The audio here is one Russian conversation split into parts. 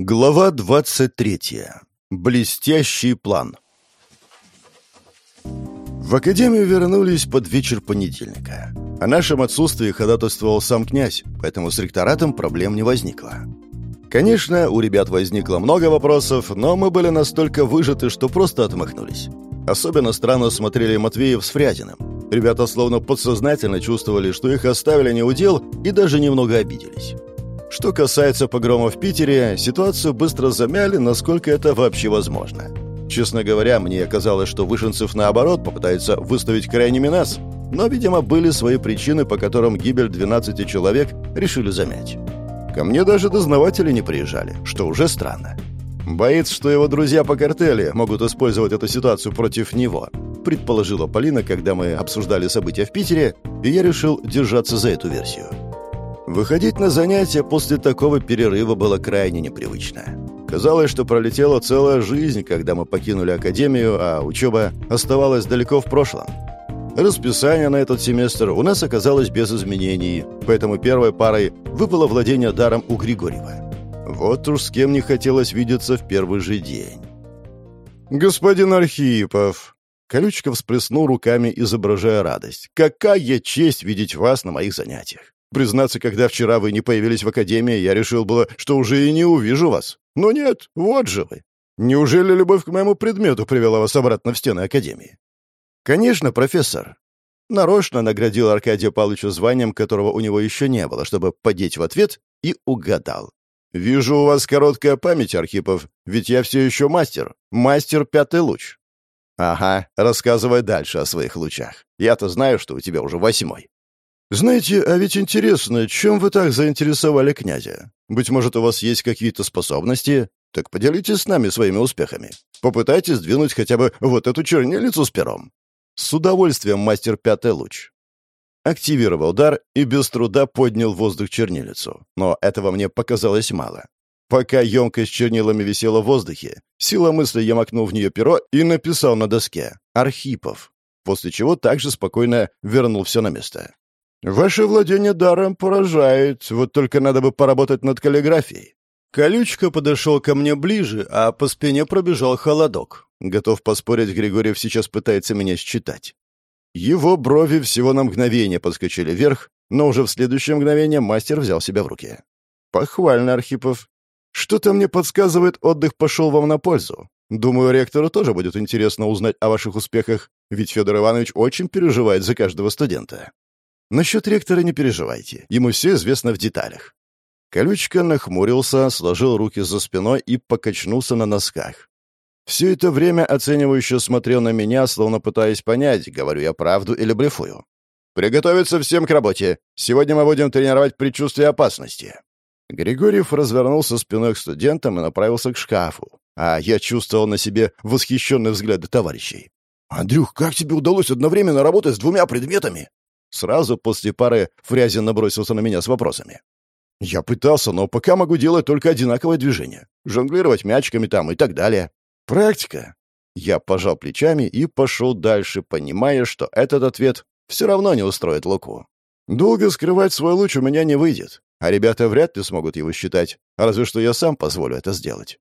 Глава 23. Блестящий план. В академию вернулись под вечер понедельника. О нашем отсутствии ходатайствовал сам князь, поэтому с ректоратом проблем не возникло. Конечно, у ребят возникло много вопросов, но мы были настолько выжаты, что просто отмахнулись. Особенно странно смотрели Матвеев с Фрязиным. Ребята словно подсознательно чувствовали, что их оставили неудел и даже немного обиделись. Что касается погрома в Питере, ситуацию быстро замяли, насколько это вообще возможно. Честно говоря, мне казалось, что Вышинцев наоборот попытается выставить крайними нас, но, видимо, были свои причины, по которым гибель 12 человек решили замять. Ко мне даже дознаватели не приезжали, что уже странно. Боится, что его друзья по картели могут использовать эту ситуацию против него, предположила Полина, когда мы обсуждали события в Питере, и я решил держаться за эту версию. Выходить на занятия после такого перерыва было крайне непривычно. Казалось, что пролетела целая жизнь, когда мы покинули академию, а учеба оставалась далеко в прошлом. Расписание на этот семестр у нас оказалось без изменений, поэтому первой парой выпало владение даром у Григорьева. Вот уж с кем не хотелось видеться в первый же день. «Господин Архипов!» Колючков всплеснул руками, изображая радость. «Какая честь видеть вас на моих занятиях! Признаться, когда вчера вы не появились в академии, я решил было, что уже и не увижу вас. Но нет, вот же вы. Неужели любовь к моему предмету привела вас обратно в стены академии? Конечно, профессор. Нарочно наградил Аркадия Павловича званием, которого у него еще не было, чтобы подеть в ответ, и угадал. «Вижу, у вас короткая память, Архипов, ведь я все еще мастер. Мастер пятый луч». «Ага, рассказывай дальше о своих лучах. Я-то знаю, что у тебя уже восьмой». «Знаете, а ведь интересно, чем вы так заинтересовали князя? Быть может, у вас есть какие-то способности? Так поделитесь с нами своими успехами. Попытайтесь сдвинуть хотя бы вот эту чернилицу с пером». С удовольствием мастер пятый луч. Активировал дар и без труда поднял воздух чернилицу. Но этого мне показалось мало. Пока емкость с чернилами висела в воздухе, сила мысли я макнул в нее перо и написал на доске «Архипов», после чего также спокойно вернул все на место. «Ваше владение даром поражает, вот только надо бы поработать над каллиграфией». Колючка подошел ко мне ближе, а по спине пробежал холодок. Готов поспорить, Григорьев сейчас пытается меня считать. Его брови всего на мгновение подскочили вверх, но уже в следующее мгновение мастер взял себя в руки. «Похвально, Архипов. Что-то мне подсказывает, отдых пошел вам на пользу. Думаю, ректору тоже будет интересно узнать о ваших успехах, ведь Федор Иванович очень переживает за каждого студента». Насчет ректора не переживайте, ему все известно в деталях. Колючка нахмурился, сложил руки за спиной и покачнулся на носках. Все это время оценивающе смотрел на меня, словно пытаясь понять, говорю я правду или блефую. «Приготовиться всем к работе. Сегодня мы будем тренировать предчувствие опасности». Григорьев развернулся спиной к студентам и направился к шкафу, а я чувствовал на себе восхищенные взгляды товарищей. «Андрюх, как тебе удалось одновременно работать с двумя предметами?» Сразу после пары Фрязин набросился на меня с вопросами. Я пытался, но пока могу делать только одинаковое движение. Жонглировать мячиками там и так далее. Практика. Я пожал плечами и пошел дальше, понимая, что этот ответ все равно не устроит Луку. Долго скрывать свой луч у меня не выйдет, а ребята вряд ли смогут его считать, разве что я сам позволю это сделать.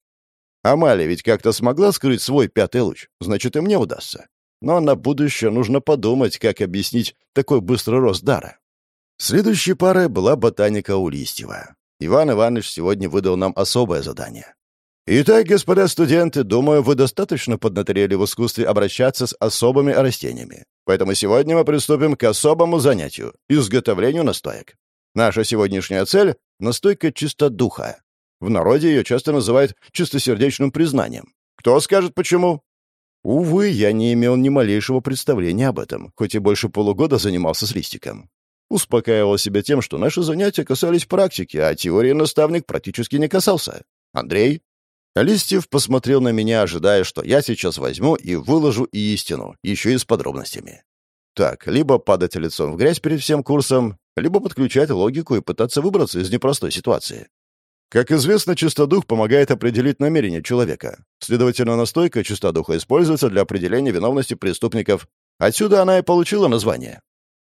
Амалия ведь как-то смогла скрыть свой пятый луч, значит, и мне удастся. Но на будущее нужно подумать, как объяснить такой быстрый рост дара. Следующей парой была ботаника Улистьева. Иван Иванович сегодня выдал нам особое задание. Итак, господа студенты, думаю, вы достаточно поднаторели в искусстве обращаться с особыми растениями. Поэтому сегодня мы приступим к особому занятию — изготовлению настоек. Наша сегодняшняя цель — настойка чистодуха. В народе ее часто называют чистосердечным признанием. Кто скажет, почему? Увы, я не имел ни малейшего представления об этом, хоть и больше полугода занимался с листиком. Успокаивал себя тем, что наши занятия касались практики, а теории наставник практически не касался. «Андрей?» Листьев посмотрел на меня, ожидая, что я сейчас возьму и выложу истину, еще и с подробностями. Так, либо падать лицом в грязь перед всем курсом, либо подключать логику и пытаться выбраться из непростой ситуации. Как известно, чистодух помогает определить намерение человека. Следовательно, настойка чистодуха используется для определения виновности преступников. Отсюда она и получила название.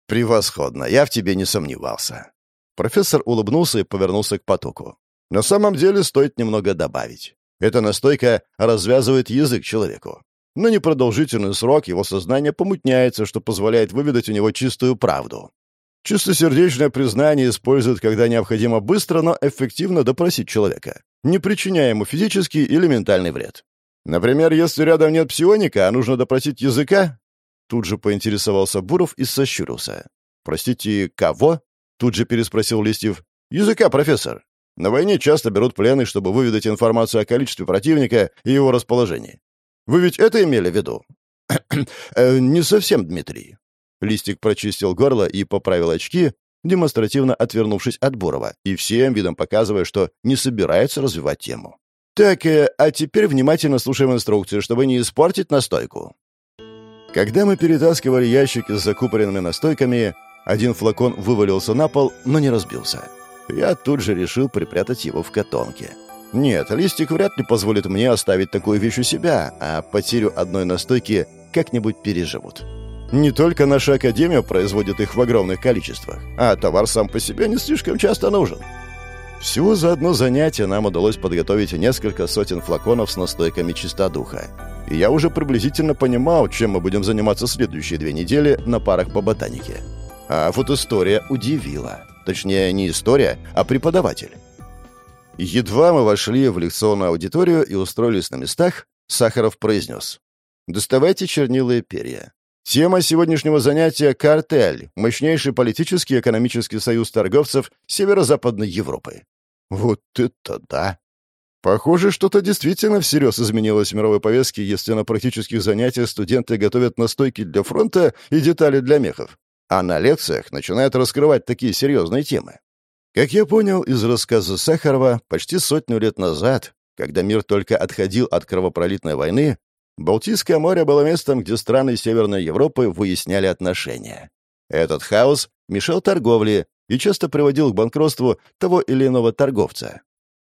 «Превосходно, я в тебе не сомневался». Профессор улыбнулся и повернулся к потоку. На самом деле стоит немного добавить. Эта настойка развязывает язык человеку. На непродолжительный срок его сознание помутняется, что позволяет выведать у него чистую правду. Чистосердечное признание используют, когда необходимо быстро, но эффективно допросить человека, не причиняя ему физический или ментальный вред. Например, если рядом нет псионика, а нужно допросить языка, Тут же поинтересовался Буров и сощурился. «Простите, кого?» Тут же переспросил Листьев. «Языка, профессор. На войне часто берут пленных, чтобы выведать информацию о количестве противника и его расположении. Вы ведь это имели в виду?» «Э, «Не совсем, Дмитрий». Листик прочистил горло и поправил очки, демонстративно отвернувшись от Бурова и всем видом показывая, что не собирается развивать тему. «Так, э, а теперь внимательно слушаем инструкцию, чтобы не испортить настойку. Когда мы перетаскивали ящики с закупоренными настойками, один флакон вывалился на пол, но не разбился. Я тут же решил припрятать его в котомке. Нет, листик вряд ли позволит мне оставить такую вещь у себя, а потерю одной настойки как-нибудь переживут. Не только наша академия производит их в огромных количествах, а товар сам по себе не слишком часто нужен. Всего за одно занятие нам удалось подготовить несколько сотен флаконов с настойками чистодуха и я уже приблизительно понимал, чем мы будем заниматься следующие две недели на парах по ботанике. А вот история удивила. Точнее, не история, а преподаватель. Едва мы вошли в лекционную аудиторию и устроились на местах, Сахаров произнес. «Доставайте чернила и перья. Тема сегодняшнего занятия — картель, мощнейший политический и экономический союз торговцев Северо-Западной Европы». Вот это да! Похоже, что-то действительно всерьез изменилось в мировой повестке, если на практических занятиях студенты готовят настойки для фронта и детали для мехов, а на лекциях начинают раскрывать такие серьезные темы. Как я понял из рассказа Сахарова, почти сотню лет назад, когда мир только отходил от кровопролитной войны, Балтийское море было местом, где страны Северной Европы выясняли отношения. Этот хаос мешал торговле и часто приводил к банкротству того или иного торговца.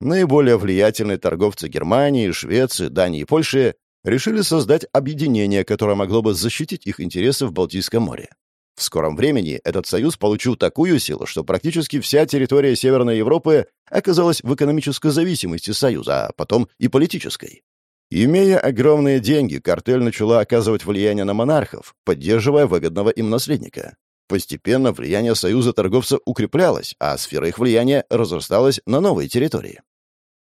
Наиболее влиятельные торговцы Германии, Швеции, Дании и Польши решили создать объединение, которое могло бы защитить их интересы в Балтийском море. В скором времени этот союз получил такую силу, что практически вся территория Северной Европы оказалась в экономической зависимости Союза, а потом и политической. Имея огромные деньги, картель начала оказывать влияние на монархов, поддерживая выгодного им наследника. Постепенно влияние Союза торговцев укреплялось, а сфера их влияния разрасталась на новые территории.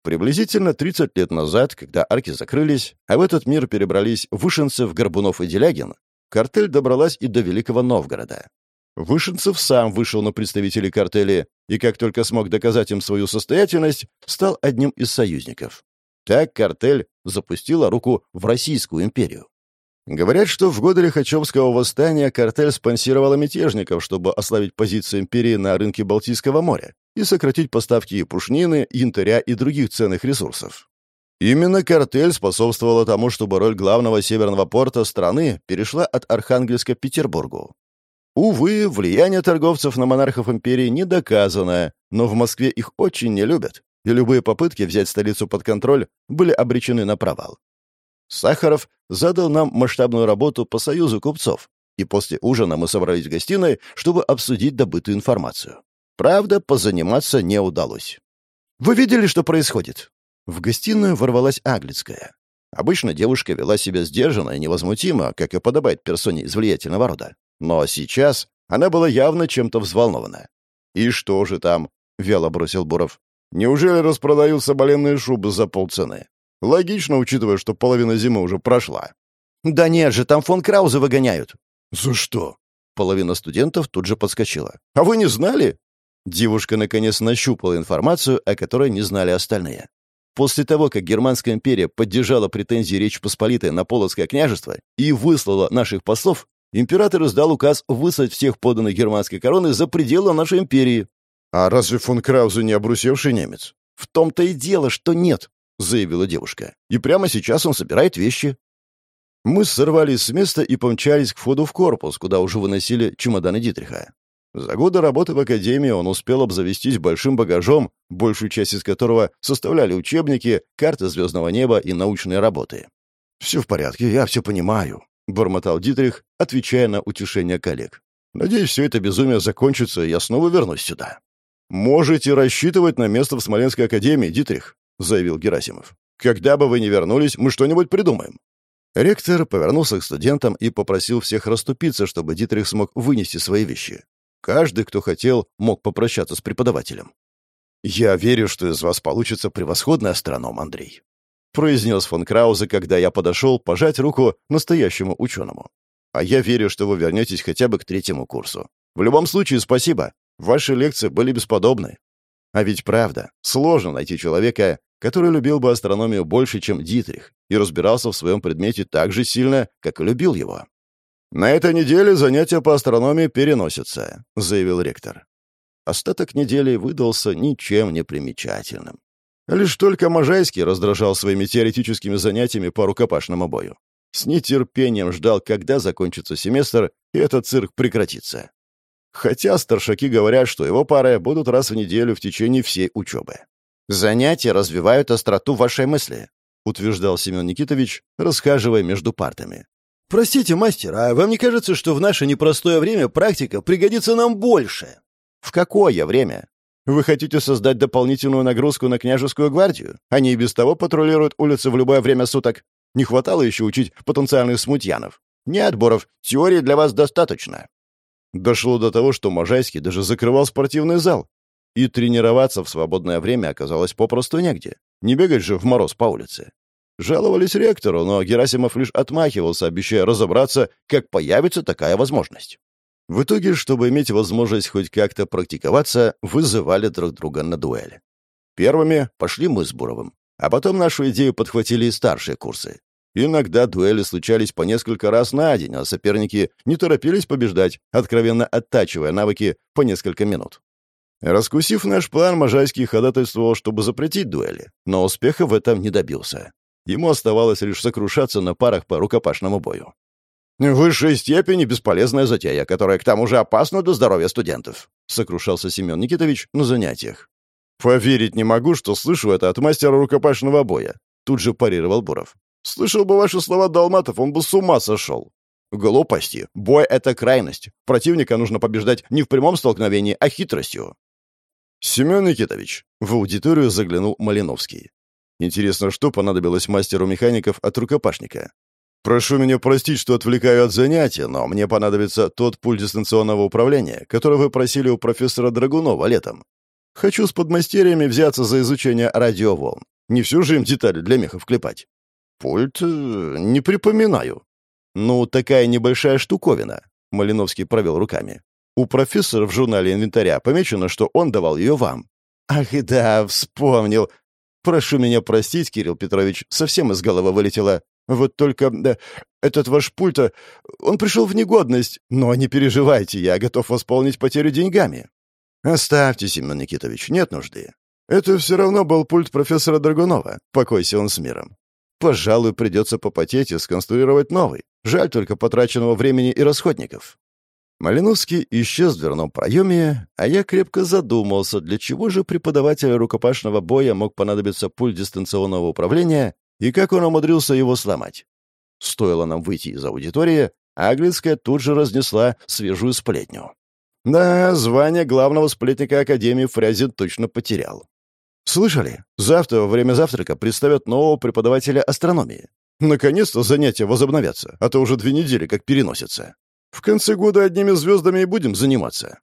Приблизительно 30 лет назад, когда арки закрылись, а в этот мир перебрались Вышинцев, Горбунов и Делягин, картель добралась и до Великого Новгорода. Вышинцев сам вышел на представителей картеля и, как только смог доказать им свою состоятельность, стал одним из союзников. Так картель запустила руку в Российскую империю. Говорят, что в годы Лихачевского восстания картель спонсировала мятежников, чтобы ослабить позиции империи на рынке Балтийского моря и сократить поставки пушнины, янтаря и других ценных ресурсов. Именно картель способствовала тому, чтобы роль главного северного порта страны перешла от Архангельска к Петербургу. Увы, влияние торговцев на монархов империи не доказано, но в Москве их очень не любят, и любые попытки взять столицу под контроль были обречены на провал. Сахаров задал нам масштабную работу по союзу купцов, и после ужина мы собрались в гостиной, чтобы обсудить добытую информацию. Правда, позаниматься не удалось. «Вы видели, что происходит?» В гостиную ворвалась Аглицкая. Обычно девушка вела себя сдержанно и невозмутимо, как и подобает персоне из влиятельного рода. Но сейчас она была явно чем-то взволнована. «И что же там?» — вяло бросил Буров. «Неужели распродают соболенные шубы за полцены? Логично, учитывая, что половина зимы уже прошла. «Да нет же, там фон Крауза выгоняют». «За что?» Половина студентов тут же подскочила. «А вы не знали?» Девушка наконец нащупала информацию, о которой не знали остальные. После того, как Германская империя поддержала претензии Речь Посполитой на Полоцкое княжество и выслала наших послов, император издал указ выслать всех поданных германской короны за пределы нашей империи. А разве фон Краузе не обрусевший немец? В том-то и дело, что нет. — заявила девушка. «И прямо сейчас он собирает вещи». Мы сорвались с места и помчались к входу в корпус, куда уже выносили чемоданы Дитриха. За годы работы в академии он успел обзавестись большим багажом, большую часть из которого составляли учебники, карты звездного неба и научные работы. «Все в порядке, я все понимаю», — бормотал Дитрих, отвечая на утешение коллег. «Надеюсь, все это безумие закончится, и я снова вернусь сюда». «Можете рассчитывать на место в Смоленской академии, Дитрих», — заявил Герасимов. «Когда бы вы ни вернулись, мы что-нибудь придумаем». Ректор повернулся к студентам и попросил всех расступиться, чтобы Дитрих смог вынести свои вещи. Каждый, кто хотел, мог попрощаться с преподавателем. «Я верю, что из вас получится превосходный астроном, Андрей», — произнес фон Краузе, когда я подошел пожать руку настоящему ученому. «А я верю, что вы вернетесь хотя бы к третьему курсу. В любом случае, спасибо. Ваши лекции были бесподобны. А ведь правда, сложно найти человека, который любил бы астрономию больше, чем Дитрих, и разбирался в своем предмете так же сильно, как и любил его. «На этой неделе занятия по астрономии переносятся», — заявил ректор. Остаток недели выдался ничем не примечательным. Лишь только Можайский раздражал своими теоретическими занятиями по рукопашному бою. С нетерпением ждал, когда закончится семестр, и этот цирк прекратится. Хотя старшаки говорят, что его пары будут раз в неделю в течение всей учебы. «Занятия развивают остроту вашей мысли», — утверждал Семен Никитович, расхаживая между партами. «Простите, мастер, а вам не кажется, что в наше непростое время практика пригодится нам больше?» «В какое время? Вы хотите создать дополнительную нагрузку на княжескую гвардию? Они и без того патрулируют улицы в любое время суток. Не хватало еще учить потенциальных смутьянов. Нет, Боров, теории для вас достаточно». Дошло до того, что Можайский даже закрывал спортивный зал. И тренироваться в свободное время оказалось попросту негде. Не бегать же в мороз по улице. Жаловались ректору, но Герасимов лишь отмахивался, обещая разобраться, как появится такая возможность. В итоге, чтобы иметь возможность хоть как-то практиковаться, вызывали друг друга на дуэль. Первыми пошли мы с Буровым, а потом нашу идею подхватили и старшие курсы. Иногда дуэли случались по несколько раз на день, а соперники не торопились побеждать, откровенно оттачивая навыки по несколько минут. Раскусив наш план, Можайский ходатайствовал, чтобы запретить дуэли, но успеха в этом не добился. Ему оставалось лишь сокрушаться на парах по рукопашному бою. «В высшей степени бесполезная затея, которая к тому же опасна для здоровья студентов», — сокрушался Семен Никитович на занятиях. «Поверить не могу, что слышу это от мастера рукопашного боя», — тут же парировал Буров. Слышал бы ваши слова Далматов, он бы с ума сошел. Глупости. Бой — это крайность. Противника нужно побеждать не в прямом столкновении, а хитростью. Семен Никитович, в аудиторию заглянул Малиновский. Интересно, что понадобилось мастеру механиков от рукопашника? Прошу меня простить, что отвлекаю от занятия, но мне понадобится тот пульт дистанционного управления, который вы просили у профессора Драгунова летом. Хочу с подмастерьями взяться за изучение радиоволн. Не всю же им детали для мехов клепать. «Пульт? Э, не припоминаю». «Ну, такая небольшая штуковина», — Малиновский провел руками. «У профессора в журнале инвентаря помечено, что он давал ее вам». «Ах, да, вспомнил. Прошу меня простить, Кирилл Петрович, совсем из головы вылетело. Вот только да, этот ваш пульт, э, он пришел в негодность. Но не переживайте, я готов восполнить потерю деньгами». «Оставьте, Семен Никитович, нет нужды. Это все равно был пульт профессора Драгунова. Покойся он с миром. Пожалуй, придется попотеть и сконструировать новый. Жаль только потраченного времени и расходников. Малиновский исчез в дверном проеме, а я крепко задумался, для чего же преподавателю рукопашного боя мог понадобиться пульт дистанционного управления и как он умудрился его сломать. Стоило нам выйти из аудитории, а Аглицкая тут же разнесла свежую сплетню. Да, звание главного сплетника Академии Фрязин точно потерял. Слышали? Завтра во время завтрака представят нового преподавателя астрономии. Наконец-то занятия возобновятся, а то уже две недели как переносятся. В конце года одними звездами и будем заниматься.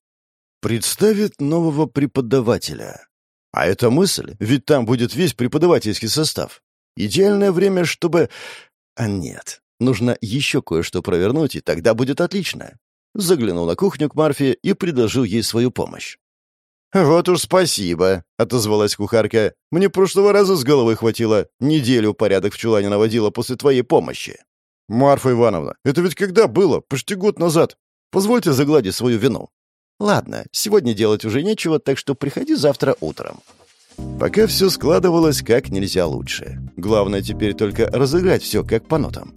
Представит нового преподавателя. А эта мысль, ведь там будет весь преподавательский состав. Идеальное время, чтобы... А нет, нужно еще кое-что провернуть, и тогда будет отлично. Заглянул на кухню к Марфе и предложил ей свою помощь. «Вот уж спасибо», — отозвалась кухарка. «Мне прошлого раза с головы хватило. Неделю порядок в чулане наводила после твоей помощи». «Марфа Ивановна, это ведь когда было? Почти год назад. Позвольте загладить свою вину». «Ладно, сегодня делать уже нечего, так что приходи завтра утром». Пока все складывалось как нельзя лучше. Главное теперь только разыграть все как по нотам.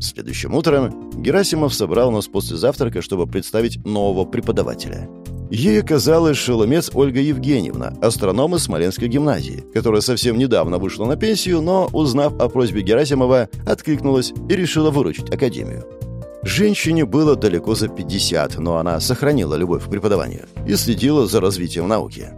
Следующим утром Герасимов собрал нас после завтрака, чтобы представить нового преподавателя. Ей оказалась шеломец Ольга Евгеньевна, астроном из Смоленской гимназии, которая совсем недавно вышла на пенсию, но, узнав о просьбе Герасимова, откликнулась и решила выручить Академию. Женщине было далеко за 50, но она сохранила любовь к преподаванию и следила за развитием науки.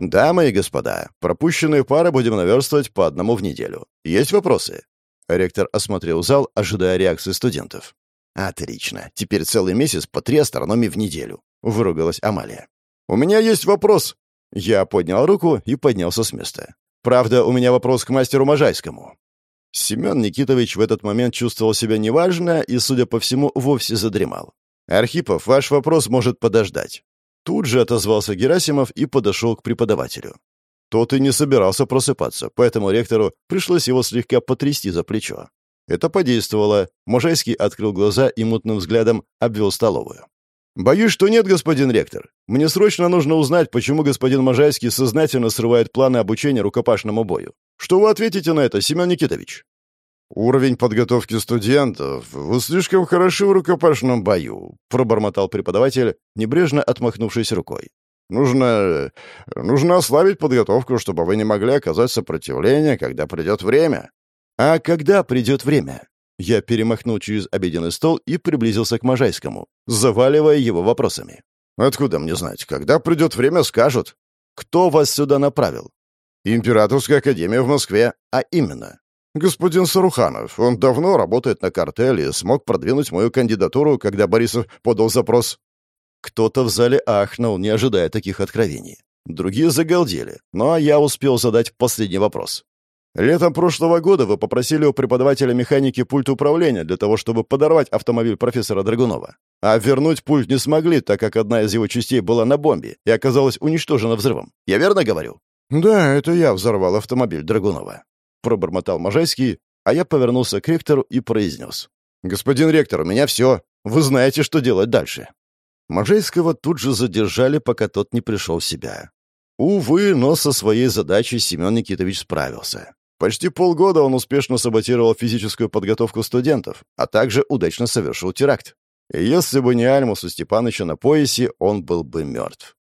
«Да, мои господа, пропущенные пары будем наверстывать по одному в неделю. Есть вопросы?» Ректор осмотрел зал, ожидая реакции студентов. «Отлично. Теперь целый месяц по три астрономии в неделю», — выругалась Амалия. «У меня есть вопрос». Я поднял руку и поднялся с места. «Правда, у меня вопрос к мастеру Можайскому». Семен Никитович в этот момент чувствовал себя неважно и, судя по всему, вовсе задремал. «Архипов, ваш вопрос может подождать». Тут же отозвался Герасимов и подошел к преподавателю. Тот и не собирался просыпаться, поэтому ректору пришлось его слегка потрясти за плечо. Это подействовало. Можайский открыл глаза и мутным взглядом обвел столовую. «Боюсь, что нет, господин ректор. Мне срочно нужно узнать, почему господин Можайский сознательно срывает планы обучения рукопашному бою. Что вы ответите на это, Семен Никитович?» «Уровень подготовки студентов. Вы слишком хороши в рукопашном бою», — пробормотал преподаватель, небрежно отмахнувшись рукой. «Нужно... нужно ослабить подготовку, чтобы вы не могли оказать сопротивление, когда придет время». «А когда придет время?» Я перемахнул через обеденный стол и приблизился к Можайскому, заваливая его вопросами. «Откуда мне знать? Когда придет время, скажут». «Кто вас сюда направил?» «Императорская академия в Москве. А именно?» «Господин Саруханов, он давно работает на картеле и смог продвинуть мою кандидатуру, когда Борисов подал запрос». Кто-то в зале ахнул, не ожидая таких откровений. Другие загалдели, но я успел задать последний вопрос. «Летом прошлого года вы попросили у преподавателя механики пульт управления для того, чтобы подорвать автомобиль профессора Драгунова. А вернуть пульт не смогли, так как одна из его частей была на бомбе и оказалась уничтожена взрывом. Я верно говорю?» «Да, это я взорвал автомобиль Драгунова», пробормотал Можайский, а я повернулся к ректору и произнес. «Господин ректор, у меня все. Вы знаете, что делать дальше». Можайского тут же задержали, пока тот не пришел в себя. Увы, но со своей задачей Семен Никитович справился. Почти полгода он успешно саботировал физическую подготовку студентов, а также удачно совершил теракт. И если бы не Альмусу Степаныча на поясе, он был бы мертв.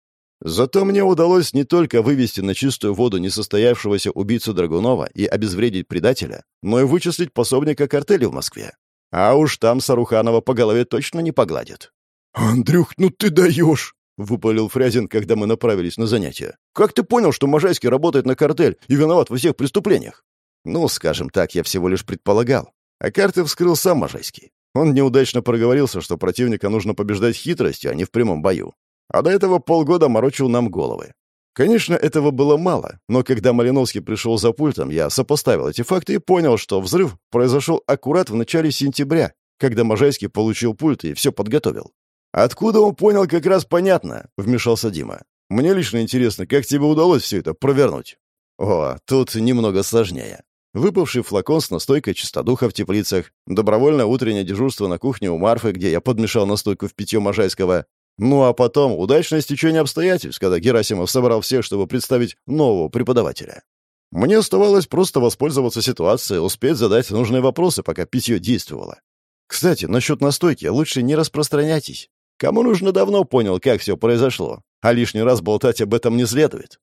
Зато мне удалось не только вывести на чистую воду несостоявшегося убийцу Драгунова и обезвредить предателя, но и вычислить пособника картеля в Москве. А уж там Саруханова по голове точно не погладит. «Андрюх, ну ты даешь!» — выпалил Фрязин, когда мы направились на занятия. «Как ты понял, что Можайский работает на картель и виноват во всех преступлениях?» «Ну, скажем так, я всего лишь предполагал. А карты вскрыл сам Можайский. Он неудачно проговорился, что противника нужно побеждать хитростью, а не в прямом бою. А до этого полгода морочил нам головы. Конечно, этого было мало, но когда Малиновский пришел за пультом, я сопоставил эти факты и понял, что взрыв произошел аккурат в начале сентября, когда Можайский получил пульт и все подготовил. «Откуда он понял, как раз понятно», — вмешался Дима. «Мне лично интересно, как тебе удалось все это провернуть?» «О, тут немного сложнее. Выпавший флакон с настойкой чистодуха в теплицах, добровольное утреннее дежурство на кухне у Марфы, где я подмешал настойку в питье Можайского, ну а потом удачное стечение обстоятельств, когда Герасимов собрал всех, чтобы представить нового преподавателя. Мне оставалось просто воспользоваться ситуацией, успеть задать нужные вопросы, пока питье действовало. Кстати, насчет настойки лучше не распространяйтесь. Кому нужно давно понял, как все произошло, а лишний раз болтать об этом не следует.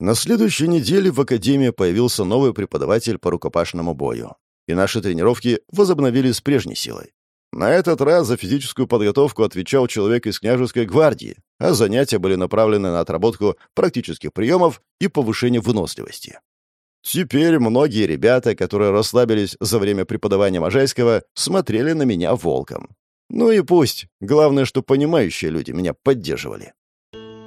На следующей неделе в Академии появился новый преподаватель по рукопашному бою, и наши тренировки возобновились с прежней силой. На этот раз за физическую подготовку отвечал человек из княжеской гвардии, а занятия были направлены на отработку практических приемов и повышение выносливости. Теперь многие ребята, которые расслабились за время преподавания Можайского, смотрели на меня волком. Ну и пусть. Главное, что понимающие люди меня поддерживали.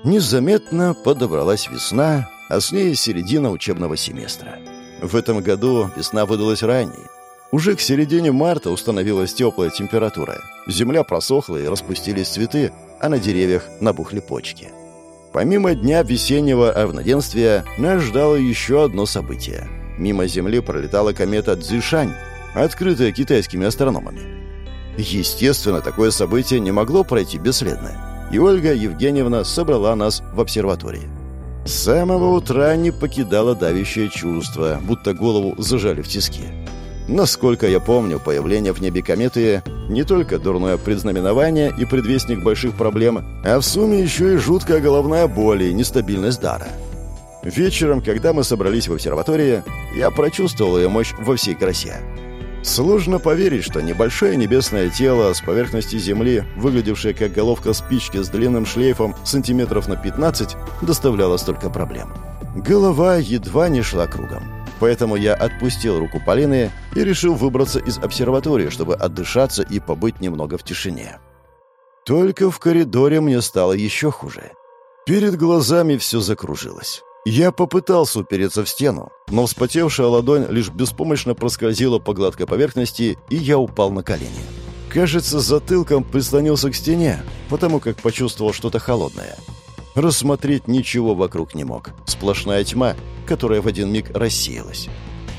Незаметно подобралась весна, а с ней середина учебного семестра. В этом году весна выдалась ранней, уже к середине марта установилась теплая температура. Земля просохла и распустились цветы, а на деревьях набухли почки. Помимо дня весеннего равноденствия, нас ждало еще одно событие. Мимо Земли пролетала комета Цзюшань, открытая китайскими астрономами. Естественно, такое событие не могло пройти бесследно, и Ольга Евгеньевна собрала нас в обсерватории. С самого утра не покидало давящее чувство, будто голову зажали в тиски. Насколько я помню, появление в небе кометы не только дурное предзнаменование и предвестник больших проблем, а в сумме еще и жуткая головная боль и нестабильность дара. Вечером, когда мы собрались в обсерватории, я прочувствовал ее мощь во всей красе. Сложно поверить, что небольшое небесное тело с поверхности Земли, выглядевшее как головка спички с длинным шлейфом сантиметров на 15, доставляло столько проблем. Голова едва не шла кругом. Поэтому я отпустил руку Полины и решил выбраться из обсерватории, чтобы отдышаться и побыть немного в тишине. Только в коридоре мне стало еще хуже. Перед глазами все закружилось. Я попытался упереться в стену, но вспотевшая ладонь лишь беспомощно проскользила по гладкой поверхности, и я упал на колени. Кажется, затылком прислонился к стене, потому как почувствовал что-то холодное. Рассмотреть ничего вокруг не мог. Сплошная тьма, которая в один миг рассеялась.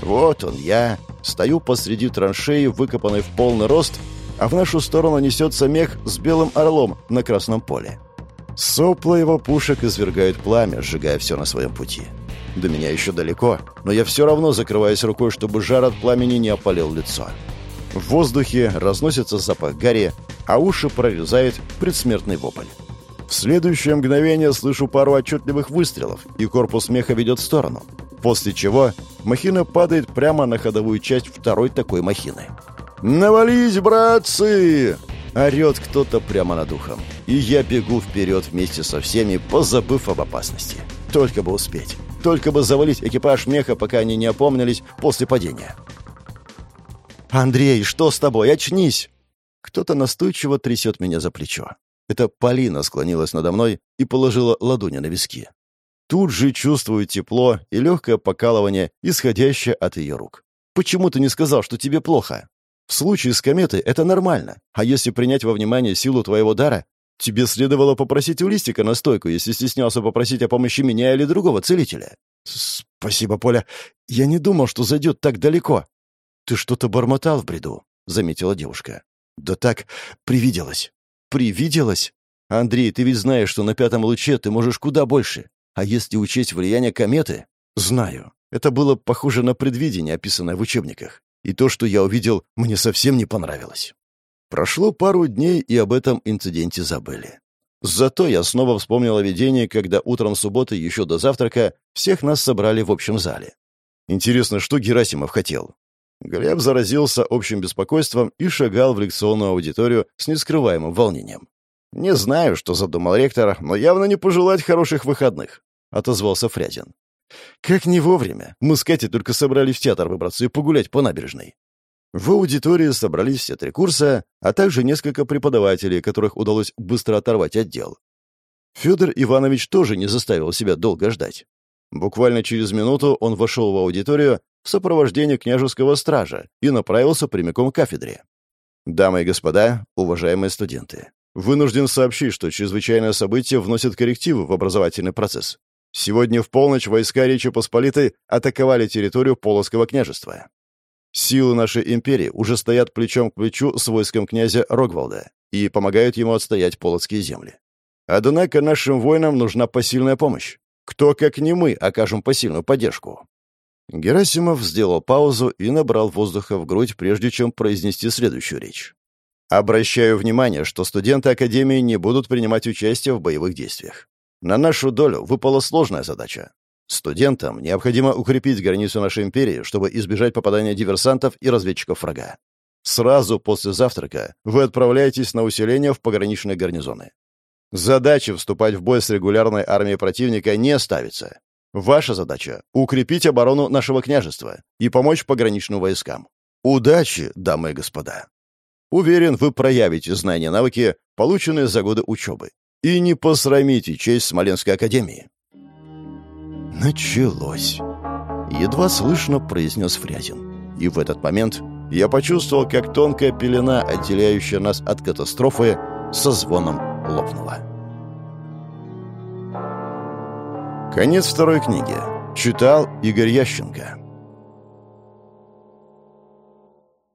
Вот он, я, стою посреди траншеи, выкопанной в полный рост, а в нашу сторону несется мех с белым орлом на красном поле. Сопла его пушек извергают пламя, сжигая все на своем пути. До меня еще далеко, но я все равно закрываюсь рукой, чтобы жар от пламени не опалил лицо. В воздухе разносится запах гари, а уши прорезает предсмертный вопль. В следующее мгновение слышу пару отчетливых выстрелов, и корпус меха ведет в сторону. После чего махина падает прямо на ходовую часть второй такой махины. «Навались, братцы!» Орет кто-то прямо над ухом. И я бегу вперед вместе со всеми, позабыв об опасности. Только бы успеть. Только бы завалить экипаж меха, пока они не опомнились после падения. «Андрей, что с тобой? Очнись!» Кто-то настойчиво трясет меня за плечо. Это Полина склонилась надо мной и положила ладони на виски. Тут же чувствую тепло и легкое покалывание, исходящее от ее рук. «Почему ты не сказал, что тебе плохо?» В случае с кометой это нормально. А если принять во внимание силу твоего дара, тебе следовало попросить у Листика настойку, если стеснялся попросить о помощи меня или другого целителя. Спасибо, Поля. Я не думал, что зайдет так далеко. Ты что-то бормотал в бреду, заметила девушка. Да так, привиделось. Привиделось? Андрей, ты ведь знаешь, что на пятом луче ты можешь куда больше. А если учесть влияние кометы? Знаю. Это было похоже на предвидение, описанное в учебниках. И то, что я увидел, мне совсем не понравилось. Прошло пару дней, и об этом инциденте забыли. Зато я снова вспомнил о видении, когда утром субботы, еще до завтрака, всех нас собрали в общем зале. Интересно, что Герасимов хотел? Глеб заразился общим беспокойством и шагал в лекционную аудиторию с нескрываемым волнением. «Не знаю, что задумал ректор, но явно не пожелать хороших выходных», — отозвался Фрязин. Как не вовремя. Мы с Катей только собрались в театр выбраться и погулять по набережной. В аудитории собрались все три курса, а также несколько преподавателей, которых удалось быстро оторвать от дел. Федор Иванович тоже не заставил себя долго ждать. Буквально через минуту он вошел в аудиторию в сопровождении княжеского стража и направился прямиком к кафедре. «Дамы и господа, уважаемые студенты, вынужден сообщить, что чрезвычайное событие вносит коррективы в образовательный процесс. Сегодня в полночь войска Речи Посполитой атаковали территорию Полоцкого княжества. Силы нашей империи уже стоят плечом к плечу с войском князя Рогвалда и помогают ему отстоять полоцкие земли. Однако нашим воинам нужна посильная помощь. Кто, как не мы, окажем посильную поддержку?» Герасимов сделал паузу и набрал воздуха в грудь, прежде чем произнести следующую речь. «Обращаю внимание, что студенты Академии не будут принимать участие в боевых действиях. На нашу долю выпала сложная задача. Студентам необходимо укрепить границу нашей империи, чтобы избежать попадания диверсантов и разведчиков врага. Сразу после завтрака вы отправляетесь на усиление в пограничные гарнизоны. Задача вступать в бой с регулярной армией противника не ставится. Ваша задача — укрепить оборону нашего княжества и помочь пограничным войскам. Удачи, дамы и господа. Уверен, вы проявите знания и навыки, полученные за годы учебы, и не посрамите честь Смоленской академии». Началось. Едва слышно произнес Фрязин. И в этот момент я почувствовал, как тонкая пелена, отделяющая нас от катастрофы, со звоном лопнула. Конец второй книги. Читал Игорь Ященко.